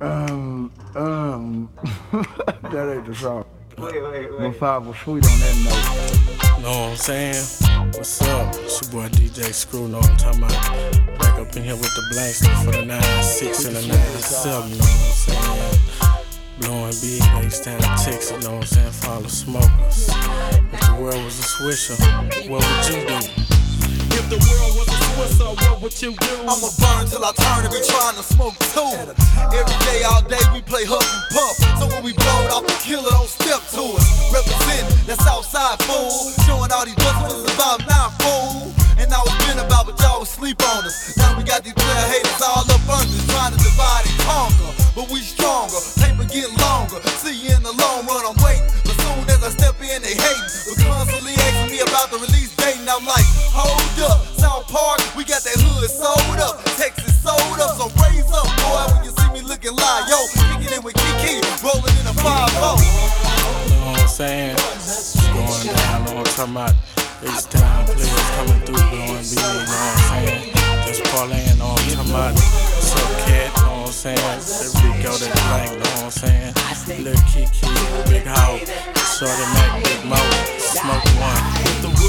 Um, um, that ain't the song. Wait, wait, My five was sweet on that note. Know what I'm saying? What's up? It's your boy DJ Screw, know what I'm talking about. Back up in here with the blanks for the 9-6 and the 9-7, know what I'm saying? Blowing big, bass down Texas, know what I'm saying? Follow smokers. If the world was a swisher, what would you do? If the world was a Swisher, what would do? I'ma burn till I turn and be trying to smoke too. Every day, all day, we play huff and puff. So when we blow it off the killer, don't step to us. Representing that Southside fool. Showing all these buzzers about nine fool. And I was been about, but y'all was sleep on us. Now we got these player haters all up under trying to divide and conquer. But we stronger, paper get longer. See you in the long run, I'm waiting. But soon as I step in, they hating. But constantly asking me about the release date, and I'm like, hold up. South Park, we got that hood sold up. Texas sold up, so raise up, boy, when you see me looking live. Yo, kicking in with Keke, rolling in a 5 You Know what I'm saying? It's going down, know what I'm talking about? Bass down, players coming through, blowing big, know what I'm saying? Just parlaying, know what I'm talking about? What's cat? Know what I'm saying? That Rico, that blank, know what I'm saying? Lil Keke, Big Hope, Shorty Mac, Big Moe, Smoke One.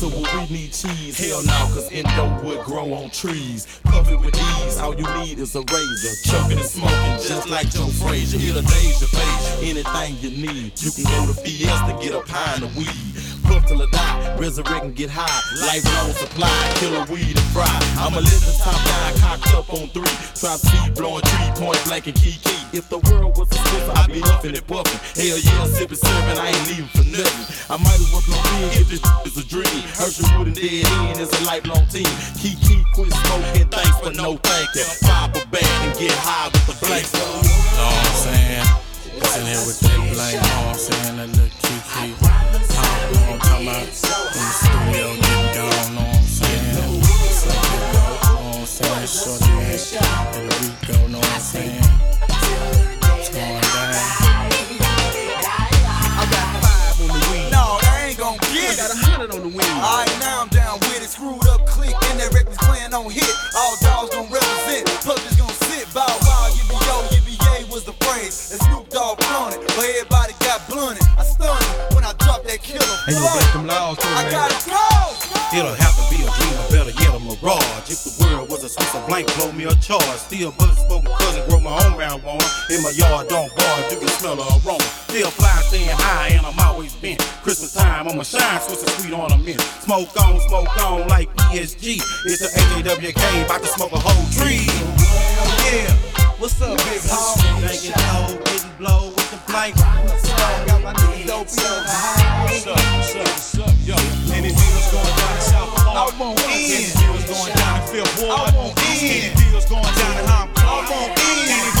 A Swisher, would we need cheese? Hell no, cause Indo would grow on trees. Puff it with ease, all you need is a razor. Choking and smoking just like Joe Frazier. It'll daze your face, anything you need. You can go to Fiesta, get a pint of weed. Puff till I die, resurrect and get high. Life long supply, killer weed and fry. I'ma live the top down, cocked up on three. Trap speed, blowing three, point blank and Keke. If the world was a Swisher, I'd be huffing and puffing. Hell yeah, sipping, serving, I ain't leaving for nothing. I might as well blow big if this is a dream. Herschel Wood and Dead End is a lifelong team. Keke, quit smoking, thanks for no thank you. Pop a bag and get high with the blanks. Know what I'm saying? It's in here with that blank, know what I'm saying? That little Keke. Pop, know what I'm talking about? In the studio, getting gone, know what I'm saying? Know what I'm saying? Shorty and Rico, know what I'm saying? Got on the wing. Alright, now I'm down with it. Screwed up click, and that record's playing on hit. All dogs gon' represent. Public's gon' sit. Bow wow, yippee yo, yippee yay was the phrase. And Snoop Dogg on it, but everybody got blunted. I stunned it when I dropped that killer. And you them laws too, I gotta go. It'll have to be a dream or better yet a mirage. If the world was a Swiss of blank, blow me a charge. Still buzz smoking cousin, grow my own marijuana. In my yard, don't barge, you can smell the aroma. Still fly, Christmas time, I'm a shine, Swiss a sweet ornament. Smoke on, smoke on, like ESG. It's the AJWK, about to smoke a whole tree. Yeah, What's up, big hog? drinking low, getting blow with the blank. Got my niggas dope house. What's up, what's up, what's up? Yo, any deals going down in South Florida? I want Any in. deals going down in Fifth Ward? I want in. Any deals going down in Hong Kong? I want in.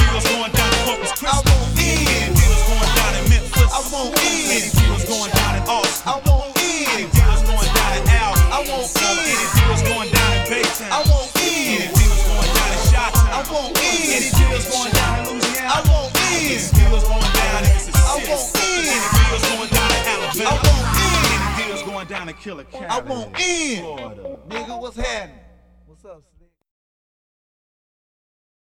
Any deals going down in Killer County? I want in. Florida. Nigga, what's happening? What's up?